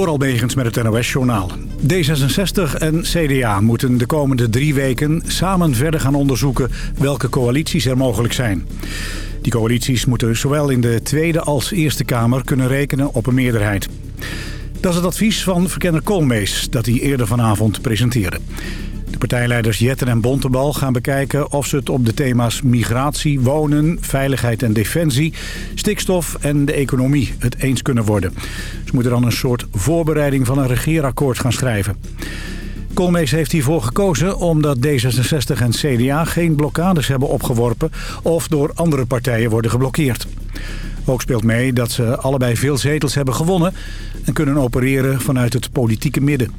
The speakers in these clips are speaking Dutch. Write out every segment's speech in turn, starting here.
Door Albegens met het NOS-journaal. D66 en CDA moeten de komende drie weken samen verder gaan onderzoeken welke coalities er mogelijk zijn. Die coalities moeten zowel in de Tweede als Eerste Kamer kunnen rekenen op een meerderheid. Dat is het advies van verkenner Koolmees dat hij eerder vanavond presenteerde. De partijleiders Jetten en Bontebal gaan bekijken of ze het op de thema's migratie, wonen, veiligheid en defensie, stikstof en de economie het eens kunnen worden. Ze moeten dan een soort voorbereiding van een regeerakkoord gaan schrijven. Koolmees heeft hiervoor gekozen omdat D66 en CDA geen blokkades hebben opgeworpen of door andere partijen worden geblokkeerd. Ook speelt mee dat ze allebei veel zetels hebben gewonnen en kunnen opereren vanuit het politieke midden.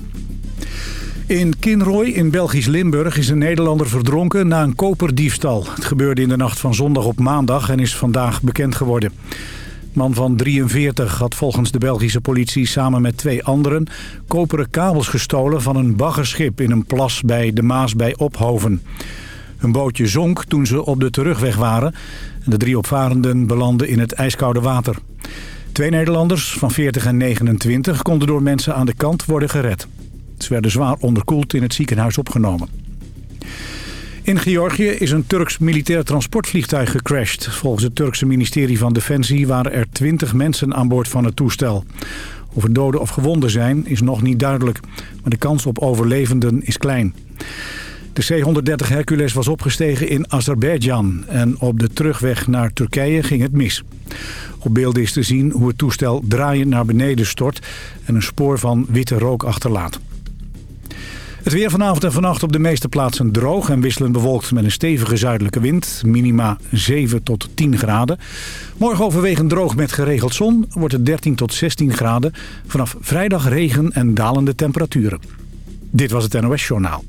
In Kinrooi in Belgisch Limburg is een Nederlander verdronken na een koperdiefstal. Het gebeurde in de nacht van zondag op maandag en is vandaag bekend geworden. Man van 43 had volgens de Belgische politie samen met twee anderen... koperen kabels gestolen van een baggerschip in een plas bij de Maas bij Ophoven. Hun bootje zonk toen ze op de terugweg waren. En de drie opvarenden belanden in het ijskoude water. Twee Nederlanders van 40 en 29 konden door mensen aan de kant worden gered. Ze werden zwaar onderkoeld in het ziekenhuis opgenomen. In Georgië is een Turks militair transportvliegtuig gecrashed. Volgens het Turkse ministerie van Defensie waren er 20 mensen aan boord van het toestel. Of er doden of gewonden zijn is nog niet duidelijk. Maar de kans op overlevenden is klein. De C-130 Hercules was opgestegen in Azerbeidzjan en op de terugweg naar Turkije ging het mis. Op beelden is te zien hoe het toestel draaiend naar beneden stort en een spoor van witte rook achterlaat. Het weer vanavond en vannacht op de meeste plaatsen droog en wisselend bewolkt met een stevige zuidelijke wind. Minima 7 tot 10 graden. Morgen overwegend droog met geregeld zon wordt het 13 tot 16 graden. Vanaf vrijdag regen en dalende temperaturen. Dit was het NOS Journaal.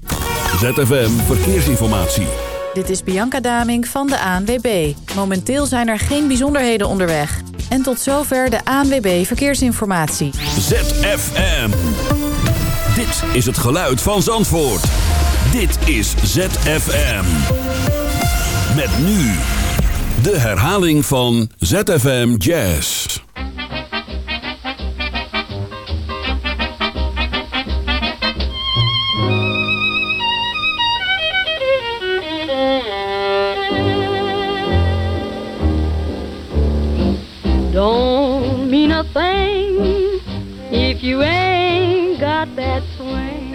ZFM Verkeersinformatie. Dit is Bianca Daming van de ANWB. Momenteel zijn er geen bijzonderheden onderweg. En tot zover de ANWB Verkeersinformatie. ZFM. Dit is het geluid van Zandvoort. Dit is ZFM. Met nu de herhaling van ZFM Jazz. Don't mean a thing if you ain't that swing.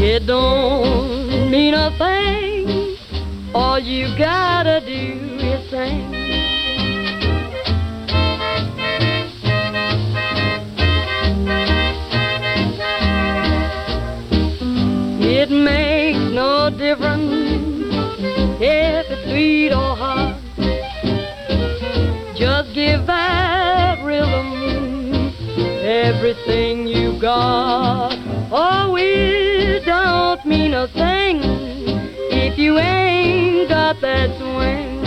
It don't mean a thing. All you gotta do is sing. It makes no difference if it's sweet or hot. Just give that rhythm everything you got. Oh, it don't mean a thing if you ain't got that swing.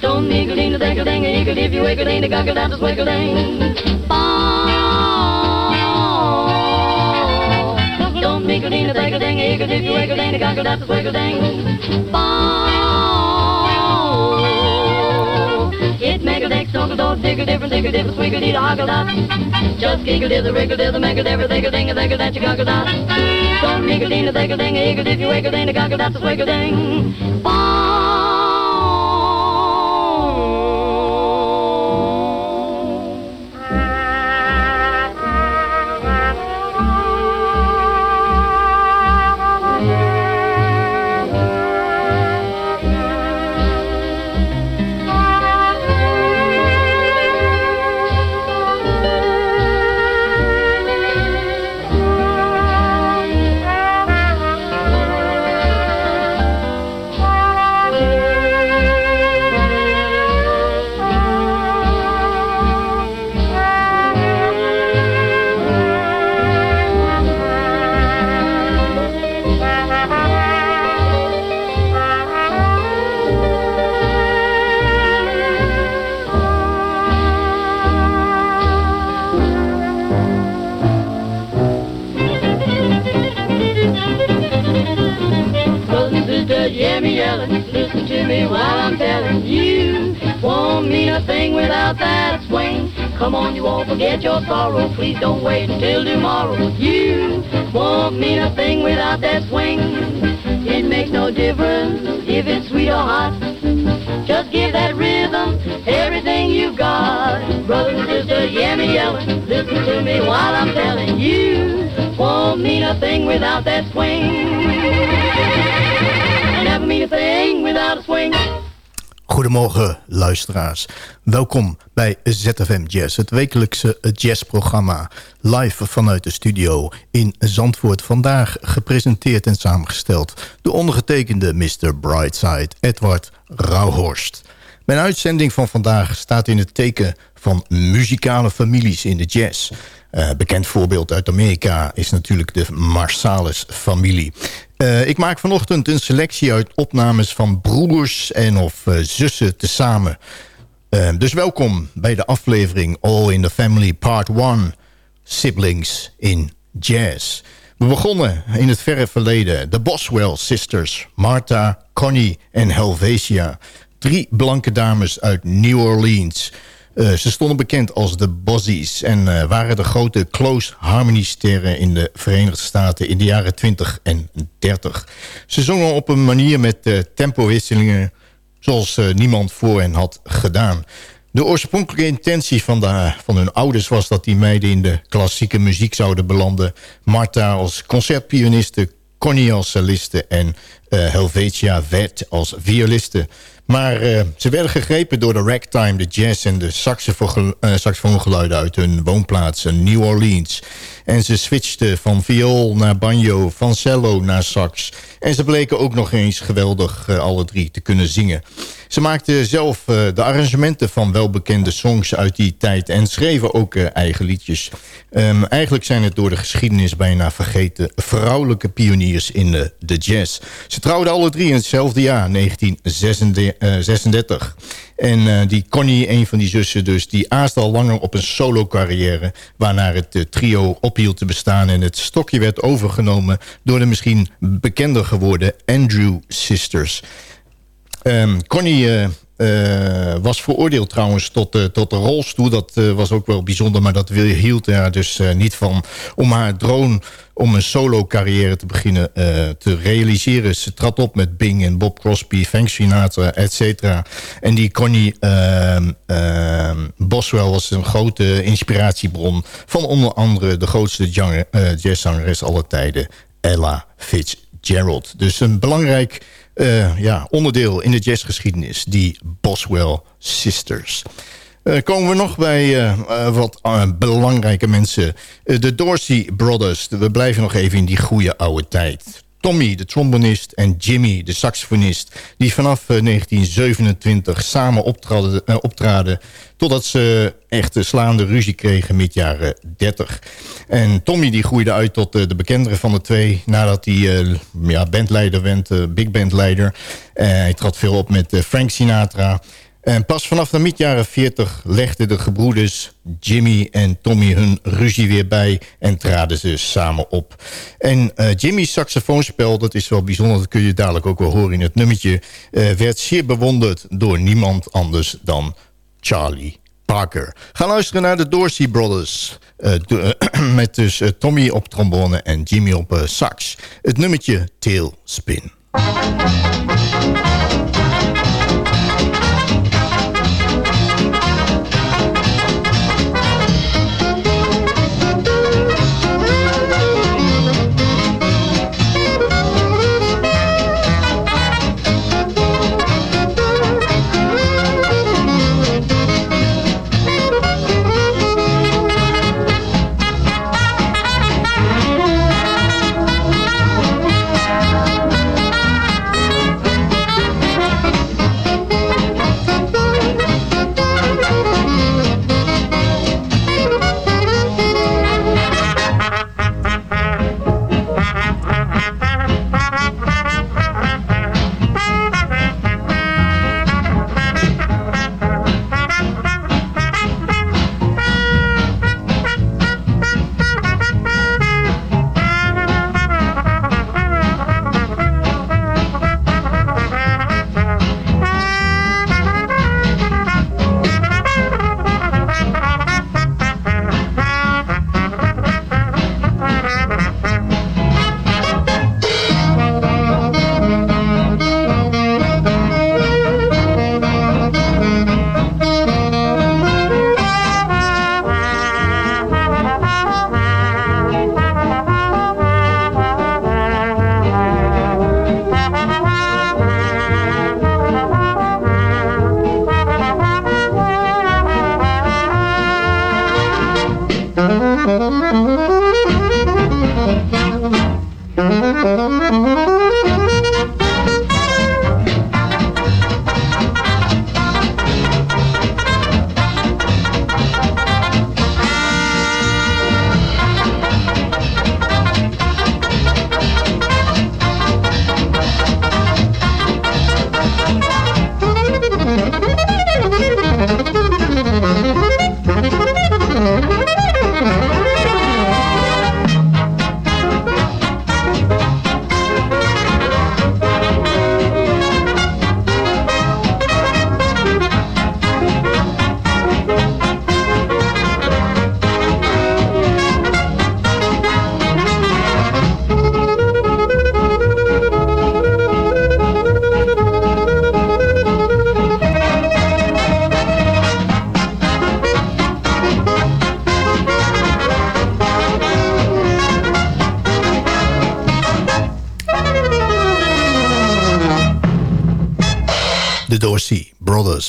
Don't niggle ding a dang a dang a if you wiggle ding a guggle down to swiggle ding. jiggle, jiggle, wiggle, ding, gongle, that's a wiggle, ding. Bong. It make a dick, snuggle, dog, diggle, different, diggle, different, swiggle, dee, hoggle, dot. Just giggle, dizzle, wriggle, dizzle, make a diver, diggle, ding, a diggle, that's a goggle, dot. Don't niggle, ding, a diggle, ding, a eagle, if you wiggle, ding, a goggle, that's a swiggle, ding. Bong. Come on, you won't forget your sorrow. Please don't wait until tomorrow. You won't mean a thing without that swing. It makes no difference if it's sweet or hot. Just give that rhythm everything you've got. Brothers and sisters, hear me yelling. Listen to me while I'm telling you. Won't mean a thing without that swing. Never mean a thing without a swing. Goedemorgen luisteraars. Welkom bij ZFM Jazz, het wekelijkse jazzprogramma. Live vanuit de studio in Zandvoort. Vandaag gepresenteerd en samengesteld de ondergetekende Mr. Brightside, Edward Rauhorst. Mijn uitzending van vandaag staat in het teken van muzikale families in de jazz. Uh, bekend voorbeeld uit Amerika is natuurlijk de Marsalis-familie. Uh, ik maak vanochtend een selectie uit opnames van broers en of uh, zussen tezamen. dus welkom bij de aflevering All in the Family Part 1, Siblings in Jazz. We begonnen in het verre verleden. De Boswell Sisters, Martha, Connie en Helvetia. Drie blanke dames uit New Orleans... Uh, ze stonden bekend als de Bozzies en uh, waren de grote close harmony sterren in de Verenigde Staten in de jaren 20 en 30. Ze zongen op een manier met uh, tempowisselingen zoals niemand voor hen had gedaan. De oorspronkelijke intentie van, van hun ouders was dat die meiden in de klassieke muziek zouden belanden. Martha als concertpianiste, Connie als soliste en Helvetia Vet als violiste. Maar uh, ze werden gegrepen door de ragtime, de jazz en de uh, saxofoongeluiden uit hun woonplaats New Orleans. En ze switchten van viool naar banjo, van cello naar sax. En ze bleken ook nog eens geweldig alle drie te kunnen zingen. Ze maakten zelf de arrangementen van welbekende songs uit die tijd... en schreven ook eigen liedjes. Um, eigenlijk zijn het door de geschiedenis bijna vergeten... vrouwelijke pioniers in de jazz. Ze trouwden alle drie in hetzelfde jaar, 1936. En uh, die Connie, een van die zussen dus... die aaste al langer op een solo-carrière... waarna het uh, trio ophield te bestaan... en het stokje werd overgenomen... door de misschien bekender geworden Andrew Sisters... Um, Connie uh, was veroordeeld trouwens tot, uh, tot de rolstoel. Dat was ook wel bijzonder, maar dat hield er dus niet van... om haar droom om een solo-carrière te beginnen te realiseren. Ze trad op met Bing en Bob Crosby, Frank Sinatra, et cetera. En die Connie ehm, ehm, Boswell was een grote inspiratiebron... van onder andere de grootste jazzzangeres aller tijden, Ella Fitzgerald. Dus een belangrijk uh, ja, onderdeel in de jazzgeschiedenis, die Boswell Sisters. Uh, komen we nog bij uh, wat belangrijke mensen. de Dorsey Brothers. We blijven nog even in die goede oude tijd. Tommy, de trombonist, en Jimmy, de saxofonist... die vanaf 1927 samen optraden, optraden... totdat ze echt slaande ruzie kregen mid jaren 30. En Tommy die groeide uit tot de bekendere van de twee... nadat hij ja, bandleider werd, big bandleider. hij trad veel op met Frank Sinatra... En pas vanaf de mid-jaren 40 legden de gebroeders Jimmy en Tommy hun ruzie weer bij... en traden ze samen op. En uh, Jimmy's saxofoonspel, dat is wel bijzonder... dat kun je dadelijk ook wel horen in het nummertje... Uh, werd zeer bewonderd door niemand anders dan Charlie Parker. Ga luisteren naar de Dorsey Brothers... Uh, met dus Tommy op trombone en Jimmy op sax. Het nummertje Tailspin.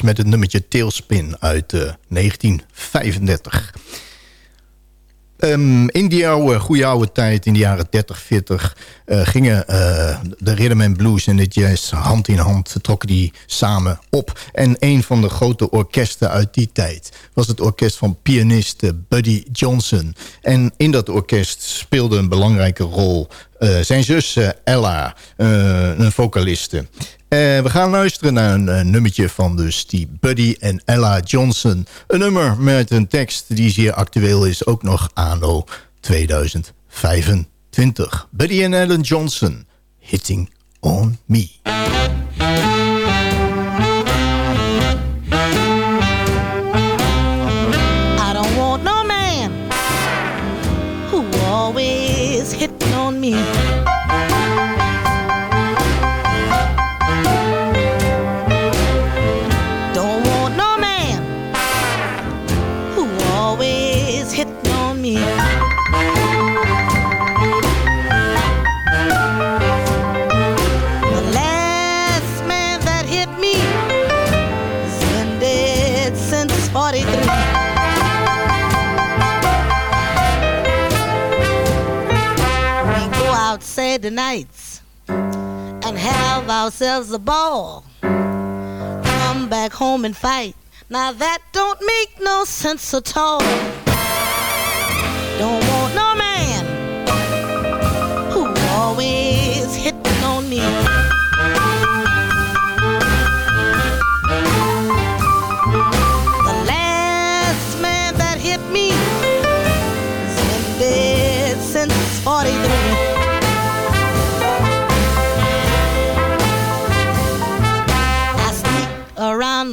Met het nummertje Tailspin uit 1935. Eh, ehm, in die oude, goede oude tijd, in de jaren 30, 40... Uh, gingen uh, de rhythm and blues en de jazz hand in hand... trokken die samen op. En een van de grote orkesten uit die tijd... was het orkest van pianist Buddy Johnson. En in dat orkest speelde een belangrijke rol... Uh, zijn zus Ella, een vocaliste. We gaan luisteren naar een nummertje van dus die Buddy en Ella Johnson. Een nummer met een tekst die zeer actueel is, ook nog anno 2025. Buddy en Ella Johnson, Hitting on Me. Saturday nights and have ourselves a ball. Come back home and fight. Now that don't make no sense at all. Don't want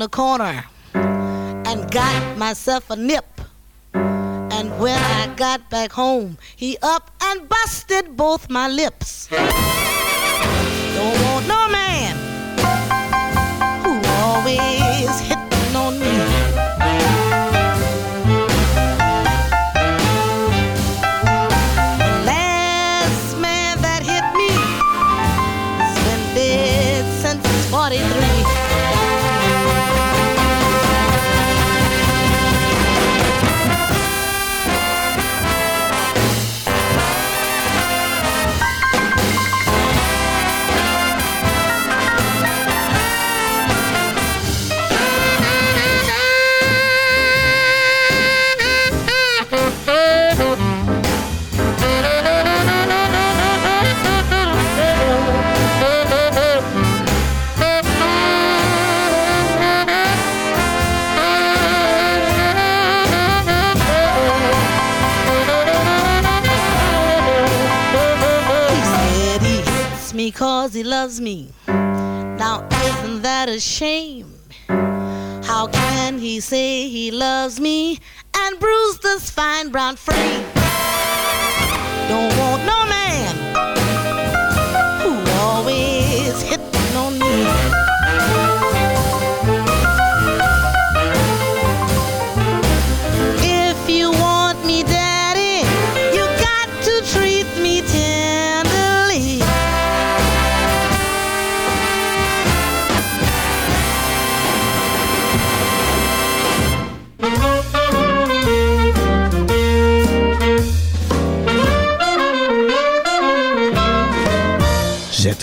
the corner and got myself a nip. And when I got back home, he up and busted both my lips. Don't want no man cause he loves me. Now, isn't that a shame? How can he say he loves me and bruise this fine brown frame? Don't want no man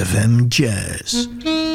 ZFM Jazz.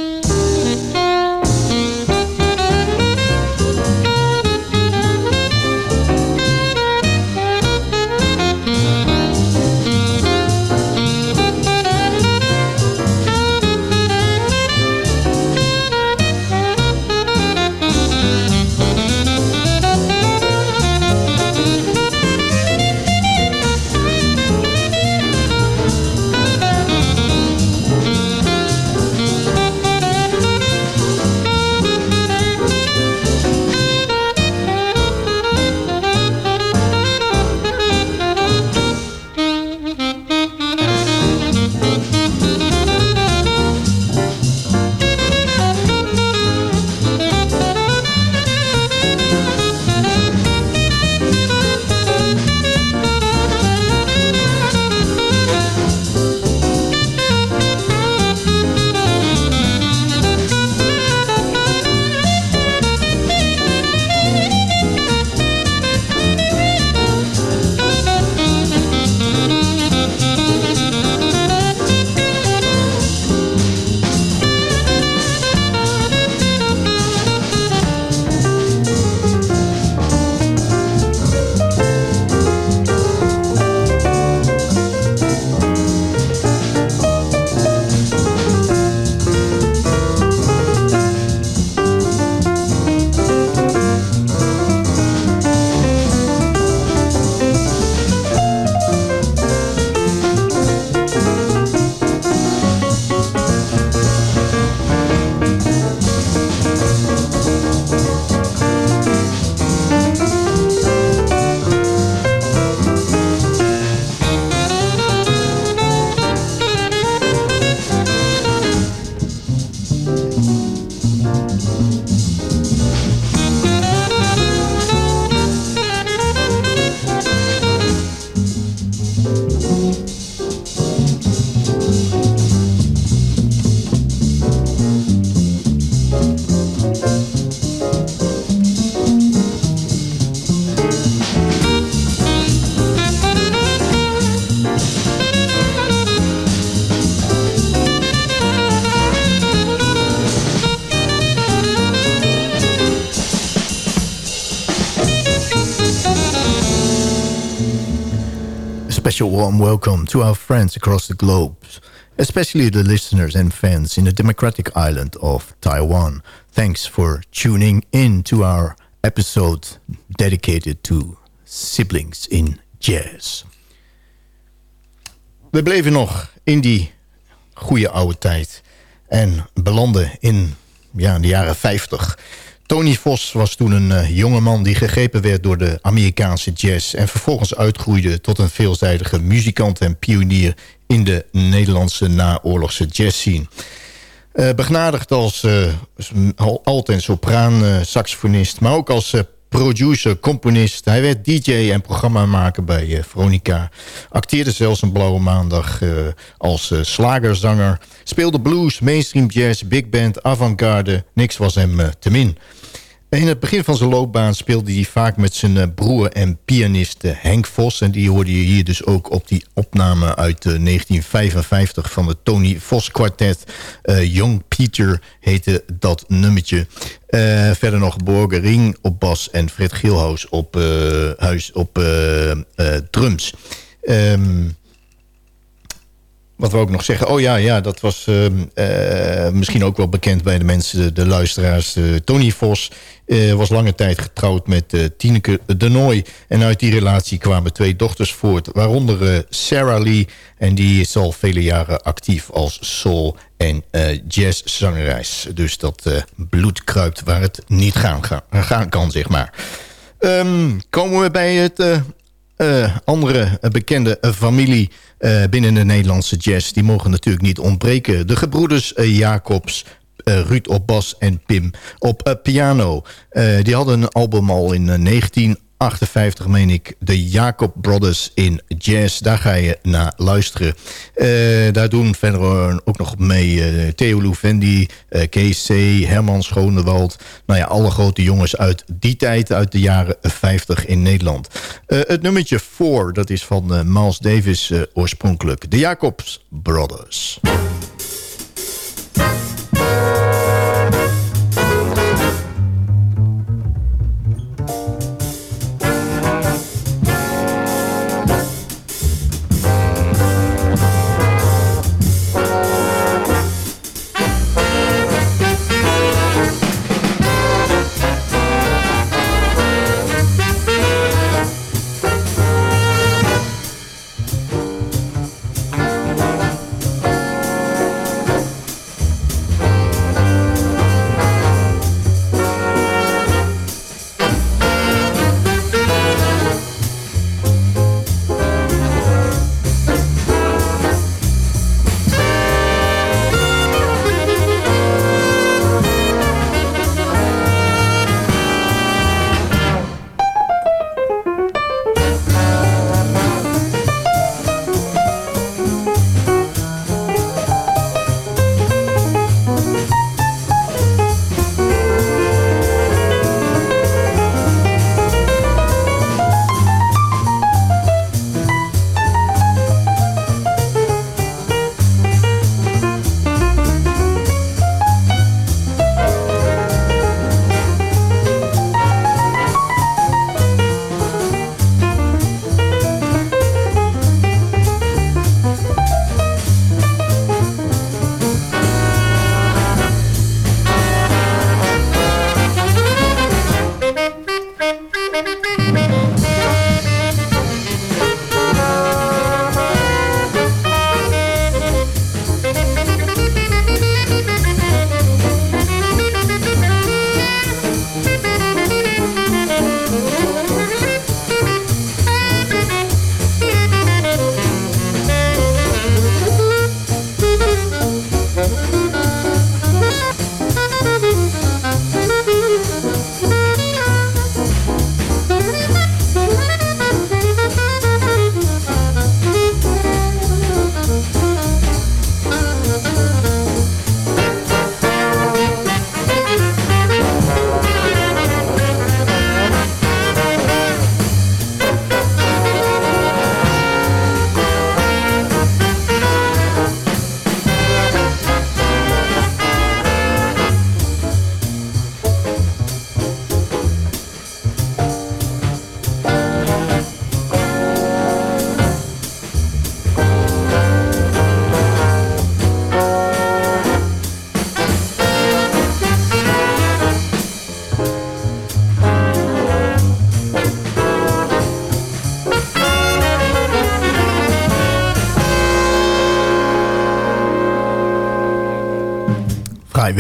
Warm welcome to our friends across the globe, especially the listeners and fans in the democratic island of Taiwan. Thanks for tuning in to our episode dedicated to siblings in jazz. We bleven nog in die goede oude tijd en belanden in ja, de jaren 50. Tony Vos was toen een uh, jonge man die gegrepen werd door de Amerikaanse jazz... en vervolgens uitgroeide tot een veelzijdige muzikant en pionier... in de Nederlandse naoorlogse jazzscene. Uh, begnadigd als uh, alt- en sopraan saxofonist... maar ook als producer, componist. Hij werd DJ en programmamaker bij uh, Veronica. Acteerde zelfs een blauwe maandag uh, als uh, slagerzanger. Speelde blues, mainstream jazz, big band, avant-garde. Niks was hem te min. In het begin van zijn loopbaan speelde hij vaak met zijn broer en pianist Henk Vos. En die hoorde je hier dus ook op die opname uit 1955 van het Tony Vos kwartet. Young Peter heette dat nummertje. Uh, verder nog Borger Ring op bas en Fred Geelhuis op, uh, huis op uh, drums. Um, wat we ook nog zeggen. Oh ja, ja dat was misschien ook wel bekend bij de mensen, de, luisteraars. Tony Vos was lange tijd getrouwd met Tineke de Nooy. En uit die relatie kwamen twee dochters voort. Waaronder Sarah Lee. En die is al vele jaren actief als soul en jazzzangeres. Dus dat bloed kruipt waar het niet gaan, gaan, gaan kan, zeg maar. Um, komen we bij het andere bekende familie binnen de Nederlandse jazz. Die mogen natuurlijk niet ontbreken. De gebroeders Jacobs, Ruud op bas en Pim op piano. die hadden een album al in 19 58 meen ik, de Jacob Brothers in Jazz. Daar ga je naar luisteren. Uh, daar doen verder ook nog mee uh, Theo Louvendi, uh, KC, Herman Schonewald. Nou ja, alle grote jongens uit die tijd, uit de jaren 50 in Nederland. het nummertje 4, dat is van Miles Davis oorspronkelijk. De Jacobs Brothers.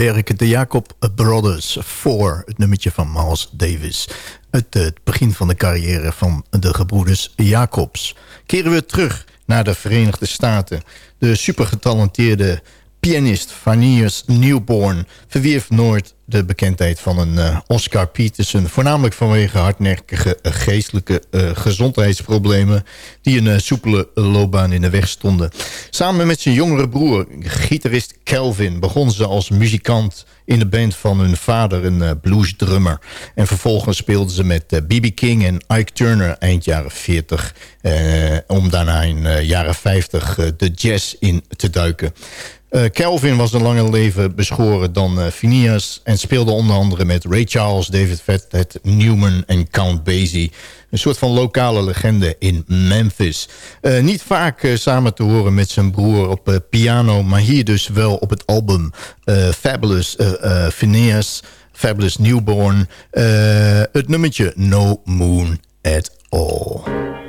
Fraai werk. De Jacob Brothers voor het nummertje van Miles Davis. Het, het begin van de carrière van de gebroeders Jacobs. Keren we terug naar de Verenigde Staten. De supergetalenteerde pianist Vaniers Newborn verwierf nooit de bekendheid van een uh, Oscar Peterson... voornamelijk vanwege hardnekkige uh, geestelijke uh, gezondheidsproblemen... die een soepele loopbaan in de weg stonden. Samen met zijn jongere broer, gitarist Kelvin... begon ze als muzikant in de band van hun vader, een bluesdrummer. En vervolgens speelden ze met B.B. King en Ike Turner eind jaren 40... om daarna in jaren 50 de jazz in te duiken. Uh, Kelvin was een langer leven beschoren dan uh, Phineas... en speelde onder andere met Ray Charles, David Fett, Newman en Count Basie. Een soort van lokale legende in Memphis. Uh, niet vaak samen te horen met zijn broer op piano... maar hier dus wel op het album Fabulous Phineas, Fabulous Newborn... het nummertje No Moon at All.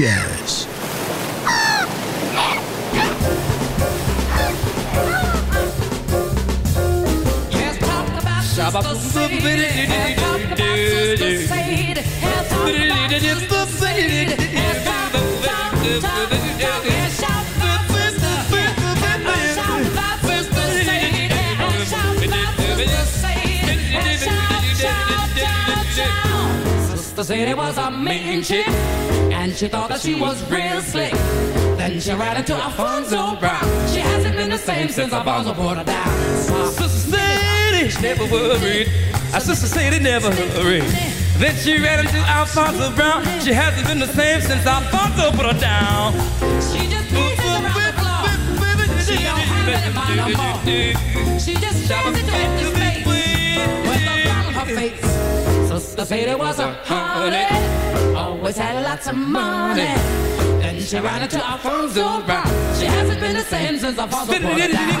Jazz. Sister said it was a mean chick, and she thought that she was real slick. Then she ran into Alfonso Brown. She hasn't been the same since Alfonso brought her down. Sister said it never worried. Sister said it never hurried. Then she ran into Alfonso Brown. She hasn't been the same since Alfonso put her down. She just around the floor. She don't have mind no more. She just stares into empty space with a frown on her face. Sister said it was a honey, always had lots of money. Then she ran into Alfonso Brown. She hasn't been the same since Alfonso put her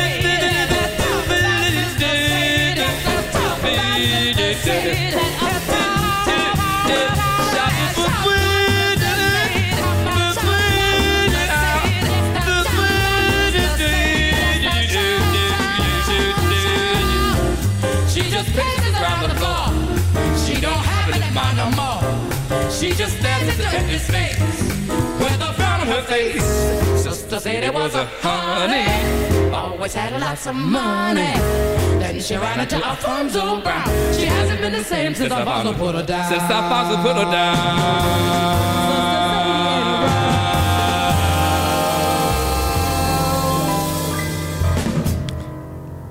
She just stares into empty space with a frown on her face. Sister said it was a honey, always had lots of money. Then she ran into Alfonso Brown. She hasn't been the same since Alfonso put her down. Since Alfonso put her down.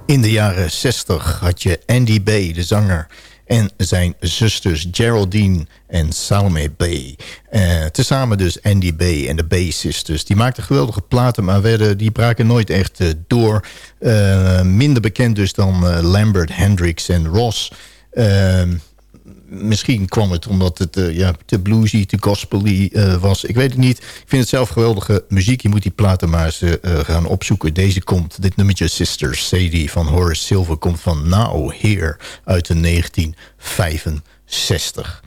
In de jaren 60 had je Andy Bay, de zanger... en zijn zusters Geraldine en Salome Bay. Eh, tezamen dus Andy Bay en de Bay Sisters. Die maakten geweldige platen, maar werden, die braken nooit echt eh, door. Eh, minder bekend dus dan Lambert, Hendricks en Ross... Eh, misschien kwam het omdat het eh, ja, te bluesy, te gospely eh, was. Ik weet het niet. Ik vind het zelf geweldige muziek. Je moet die platen maar eens eh, gaan opzoeken. Deze komt, dit nummertje Sister Sadie van Horace Silver... komt van Now Here uit de 1965.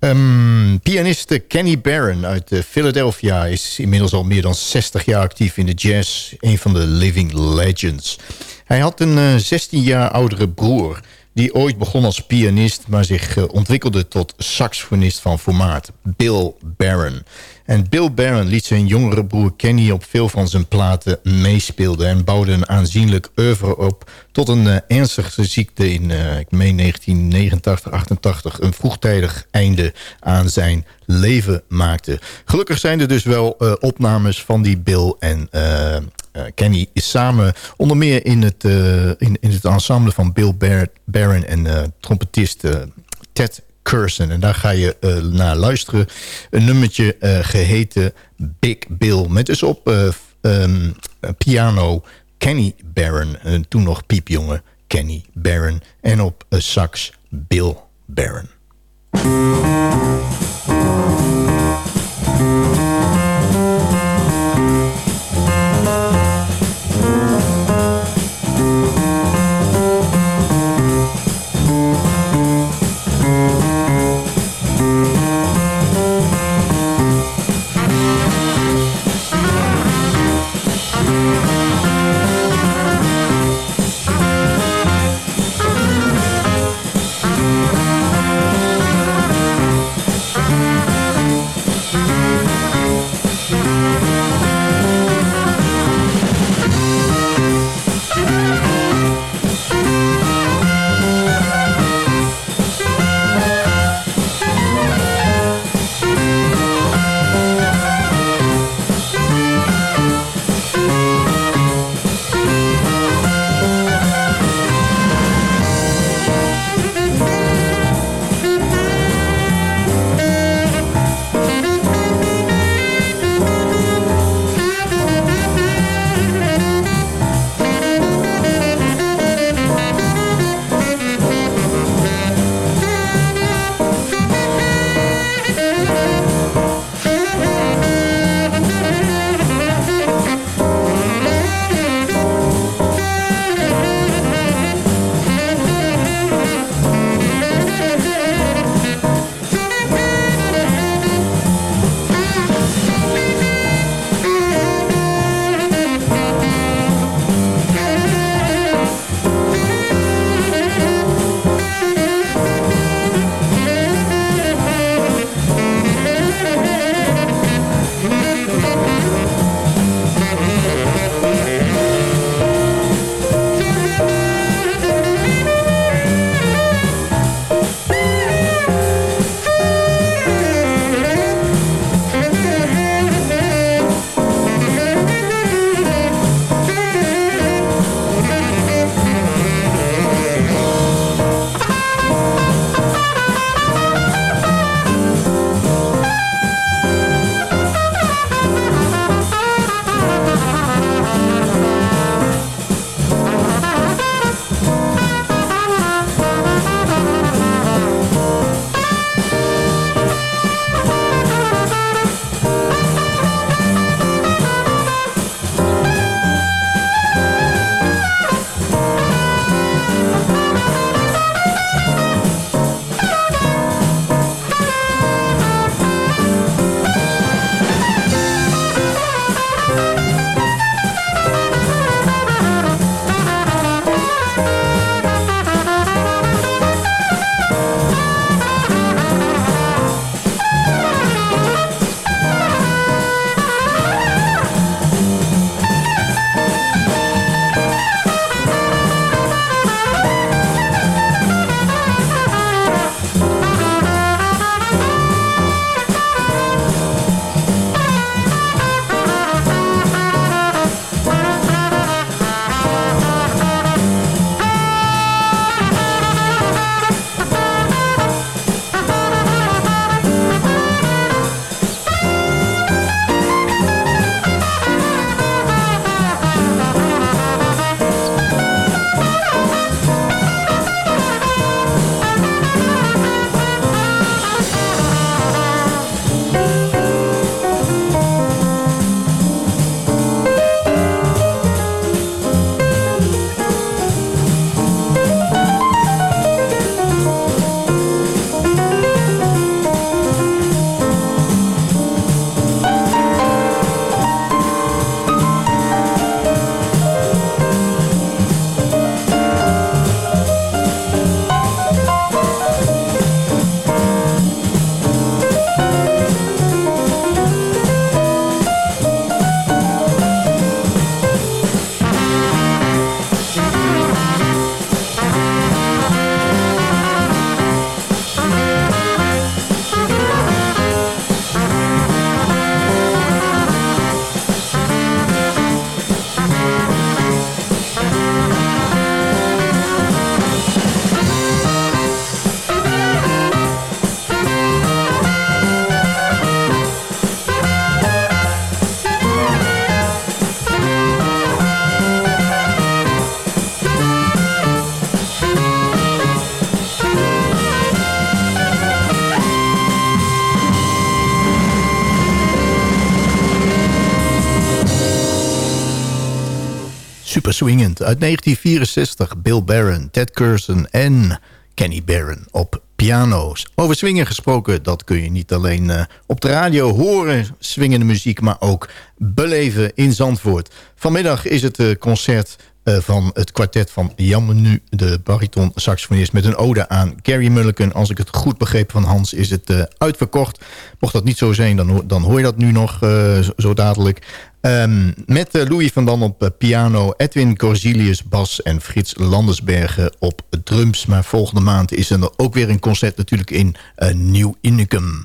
Um, pianiste Kenny Barron uit uh, Philadelphia is inmiddels al meer dan 60 jaar actief in de jazz. Een van de living legends. Hij had een uh, 16 jaar oudere broer die ooit begon als pianist... maar zich uh, ontwikkelde tot saxofonist van formaat, Bill Barron. En Bill Barron liet zijn jongere broer Kenny op veel van zijn platen meespeelden... en bouwde een aanzienlijk oeuvre op tot een uh, ernstige ziekte in, uh, ik meen 1989, 88... een vroegtijdig einde aan zijn leven maakte. Gelukkig zijn er dus wel uh, opnames van die Bill en Kenny... is samen onder meer in het, in, in het ensemble van Bill Bar Barron en trompetist Ted Curson. En daar ga je uh, naar luisteren. Een nummertje uh, geheten Big Bill. Met dus op uh, um, piano Kenny Barron. En toen nog piepjonge Kenny Barron. En op sax Bill Barron. Swingend. Uit 1964 Bill Barron, Ted Curson en Kenny Barron op piano's. Over swingen gesproken, dat kun je niet alleen uh, op de radio horen, swingende muziek, maar ook beleven in Zandvoort. Vanmiddag is het uh, concert uh, van het kwartet van Jan de bariton saxofonist... met een ode aan Gary Mulliken. Als ik het goed begreep van Hans, is het uitverkocht. Mocht dat niet zo zijn, dan, dan hoor je dat nu nog zo dadelijk. Um, met uh, Louis van Dam op uh, piano, Edwin Corzilius bas en Frits Landersbergen op drums. Maar volgende maand is er ook weer een concert natuurlijk in uh, Nieuw Unicum.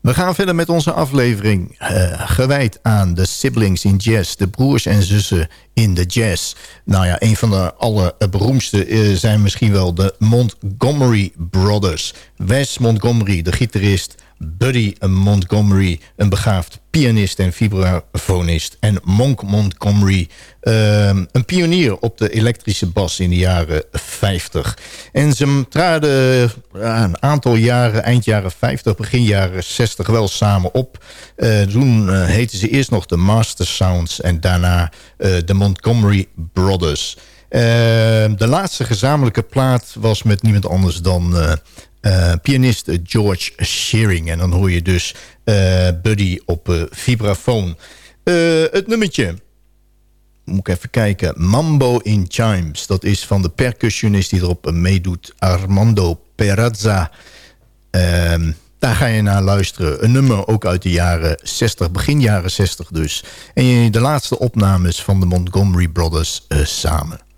We gaan verder met onze aflevering gewijd aan de siblings in jazz. De broers en zussen in de jazz. Nou ja, een van de allerberoemdste zijn misschien wel de Montgomery Brothers. Wes Montgomery, de gitarist... Buddy Montgomery, een begaafd pianist en vibrafonist. En Monk Montgomery, uh, een pionier op de elektrische bas in de jaren 50. En ze traden een aantal jaren, eind jaren 50, begin jaren 60 wel samen op. Uh, toen uh, heten ze eerst nog de Master Sounds en daarna uh, de Montgomery Brothers. Ehm, de laatste gezamenlijke plaat was met niemand anders dan pianist George Shearing. En dan hoor je dus uh, Buddy op uh, vibrafoon. het nummertje, moet ik even kijken. Mambo in Chimes. Dat is van de percussionist die erop meedoet. Armando Perazza. Ehm, daar ga je naar luisteren. Een nummer ook uit de jaren 60, begin jaren 60 dus. En de laatste opnames van de Montgomery Brothers samen.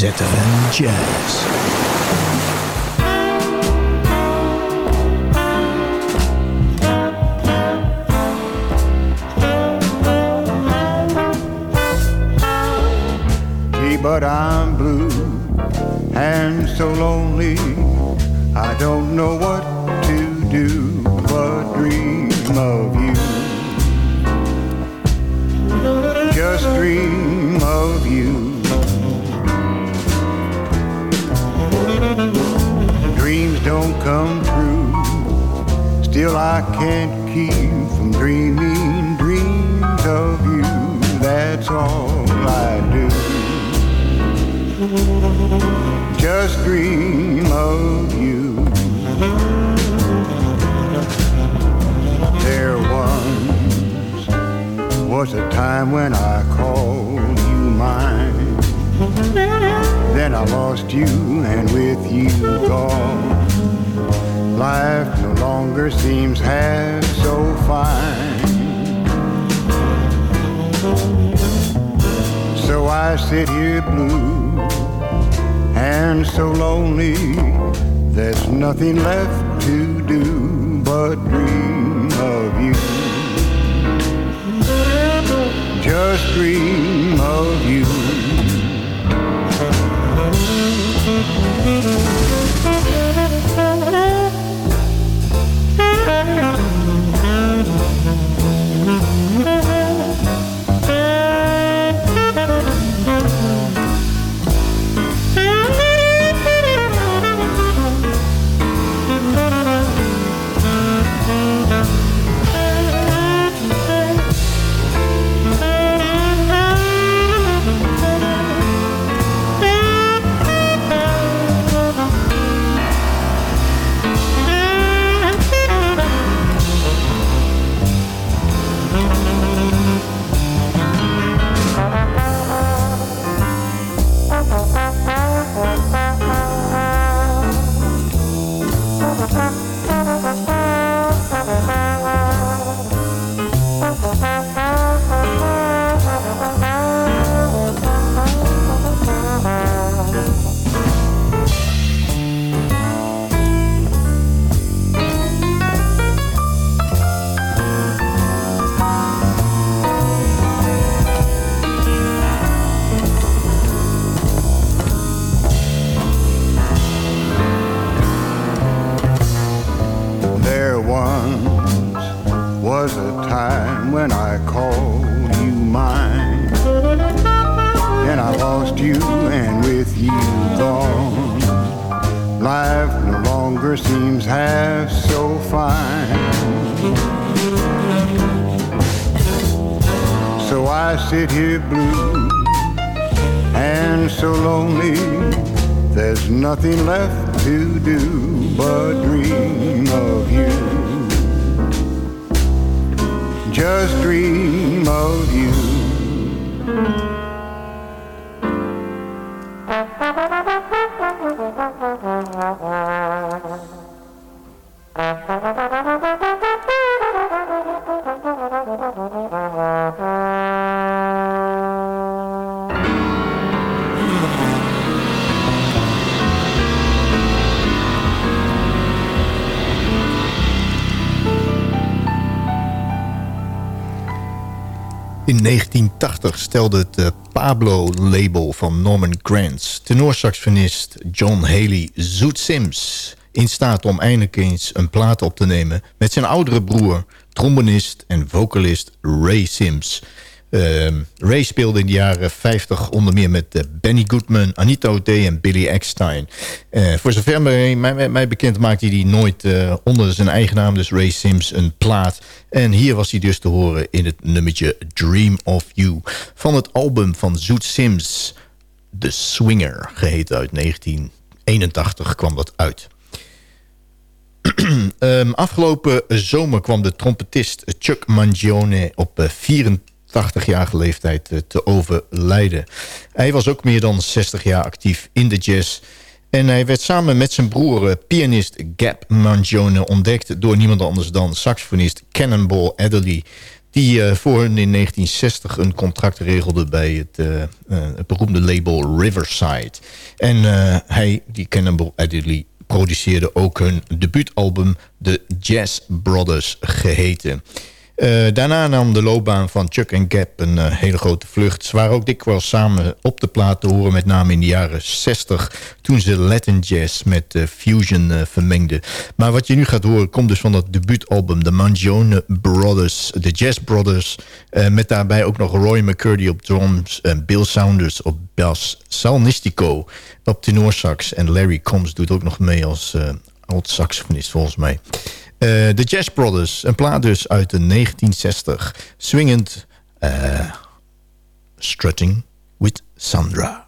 ZFM Jazz. but I'm blue and so lonely. I don't know what to do but dream of you. Just dream come true. Still, I can't keep from dreaming dreams of you. That's all I do. Just dream of you. There once was a time when I called you mine. Then I lost you, and with you gone, life no longer seems half so fine. So I sit here blue and so lonely. There's nothing left to do but dream of you. Just dream of you. 1980 stelde het eh, Pablo-label van Norman Granz... tenorsaxofonist John Haley Zoet Sims... in staat om eindelijk eens een plaat op te nemen... met zijn oudere broer, trombonist en vocalist Ray Sims... Ehm, Ray speelde in de jaren 50 onder meer met eh, Benny Goodman, Anita O'Day en Billy Eckstein. Eh, voor zover mij, bekend maakte hij die nooit eh, onder zijn eigen naam, dus Ray Sims, een plaat. En hier was hij dus te horen in het nummertje Dream of You. Van het album van Zoet Sims, The Swinger, geheten uit 1981 kwam dat uit. Ehm, afgelopen zomer kwam de trompetist Chuck Mangione op eh, 84 80-jarige leeftijd eh, te overlijden. Hij was ook meer dan 60 jaar actief in de jazz. En hij werd samen met zijn broer, eh, pianist Gap Mangione... ontdekt door niemand anders dan saxofonist Cannonball Adderley... die eh, voor hun in 1960 een contract regelde bij het, beroemde label Riverside. En hij, die Cannonball Adderley, produceerde ook hun debuutalbum... The Jazz Brothers geheten... Uh, daarna nam de loopbaan van Chuck en Gap een uh, hele grote vlucht. Ze waren ook dikwijls samen op de plaat te horen, met name in de jaren 60... toen ze Latin jazz met uh, fusion vermengden. Maar wat je nu gaat horen komt dus van dat debuutalbum... de Mangione Brothers, de Jazz Brothers... met daarbij ook nog Roy McCurdy op drums... en Bill Saunders op bass, Sal Nistico op tenorsax... en Larry Combs doet ook nog mee als oud saxofonist volgens mij. Eh, de Jazz Brothers, een plaat dus uit de 1960. Swingend eh, Strutting with Sandra.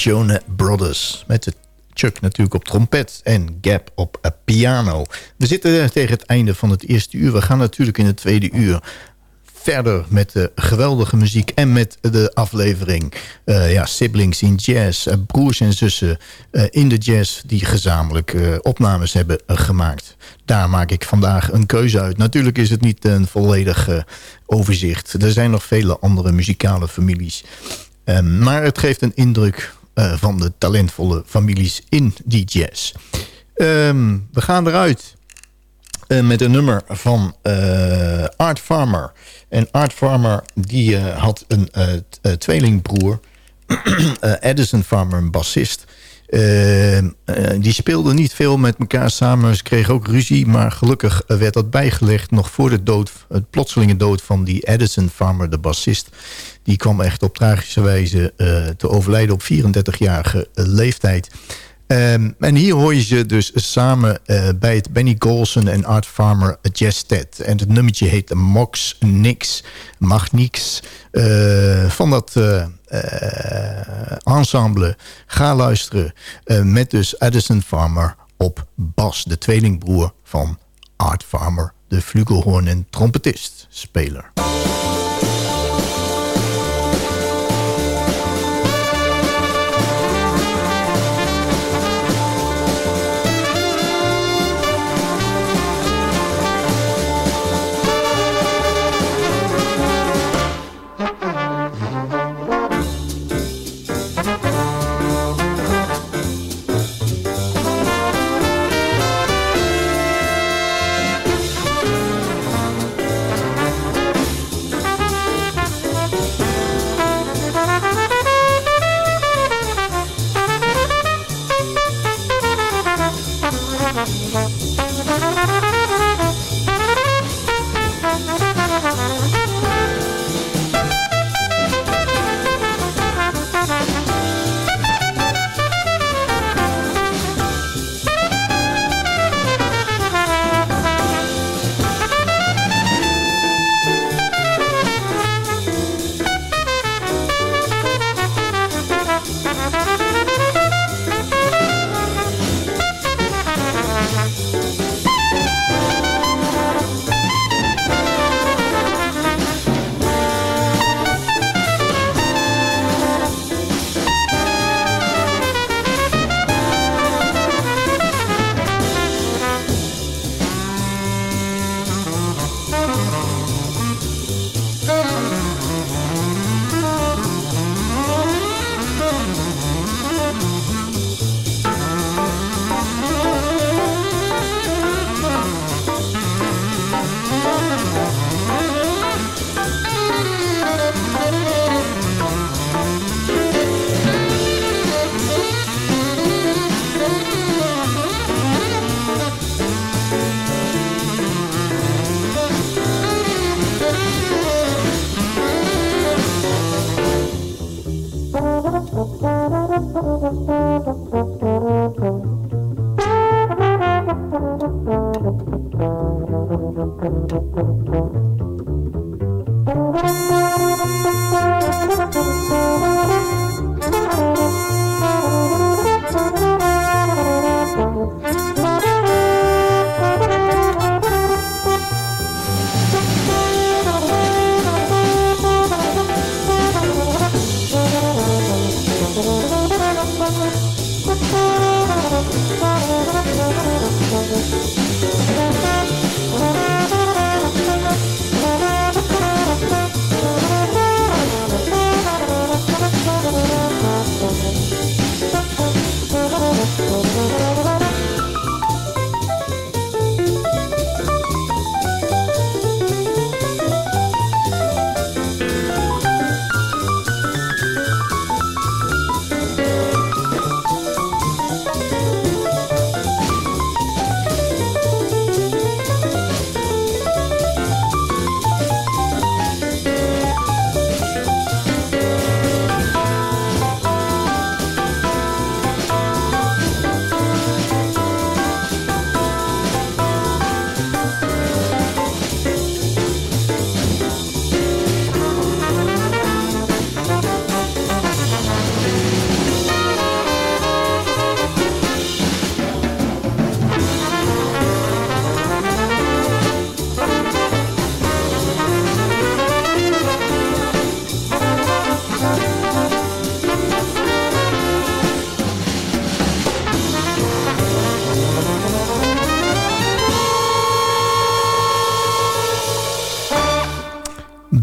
Mangione Brothers. Met de Chuck natuurlijk op trompet en Gap op een piano. We zitten tegen het einde van het eerste uur. We gaan natuurlijk in het tweede uur verder met de geweldige muziek en met de aflevering eh, ja, Siblings in Jazz, eh, broers en zussen eh, in de jazz die gezamenlijk opnames hebben gemaakt. Daar maak ik vandaag een keuze uit. Natuurlijk is het niet een volledig overzicht. Er zijn nog vele andere muzikale families. Ehm, maar het geeft een indruk van de talentvolle families in die jazz. Ehm, we gaan eruit met een nummer van Art Farmer. En Art Farmer die, had een tweelingbroer, Edison Farmer, een bassist. Eh, eh, die speelden niet veel met elkaar samen. Ze kregen ook ruzie, maar gelukkig werd dat bijgelegd... nog voor de dood, het plotselinge dood van die Edison Farmer, de bassist. Die kwam echt op tragische wijze eh, te overlijden op 34-jarige leeftijd... Um, en hier hoor je ze dus samen bij het Benny Golson en Art Farmer Jazz Ted. En het nummertje heet Mox Nix, Mag Niks. Van dat ensemble. Ga luisteren met dus Addison Farmer op bas. De tweelingbroer van Art Farmer, de flugelhoorn en trompetist, speler.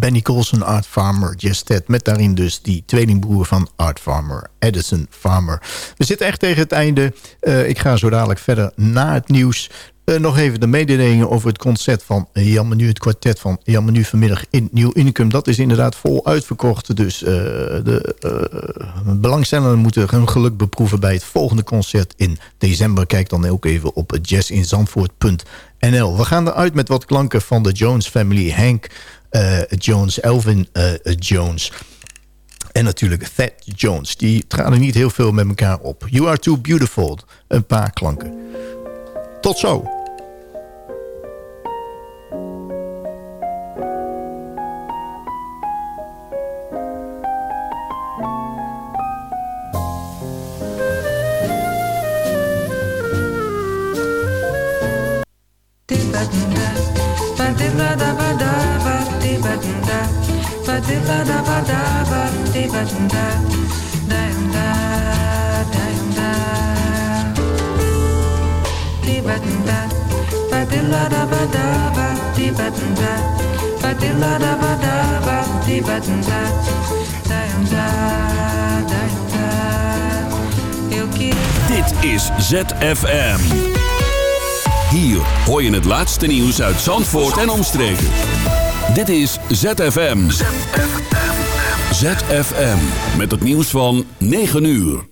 Benny Colson, Art Farmer, Ted. Met daarin dus die tweelingbroer van Art Farmer, Edison Farmer. We zitten echt tegen het einde. Uh, ik ga zo dadelijk verder na het nieuws. Eh, nog even de mededelingen over het concert van Jan Menu, het kwartet van Jan Menu vanmiddag in Nieuw Unicum. Dat is inderdaad vol uitverkocht. Dus uh, de belangstellenden moeten hun geluk beproeven bij het volgende concert in december. Kijk dan ook even op jazzinzandvoort.nl. We gaan eruit met wat klanken van de Jones Family. Hank Jones, Elvin Jones. En natuurlijk Thad Jones. Die traden niet heel veel met elkaar op. You are too beautiful. Een paar klanken. Tot zo. Ba da ba da ba di ba da da da da da di ba da ba di la da ba da ba da da da ba da da da da da Dit is ZFM. Hier hoor je het laatste nieuws uit Zandvoort en omstreken. Dit is ZFM. ZFM. ZFM. Met het nieuws van 9 uur.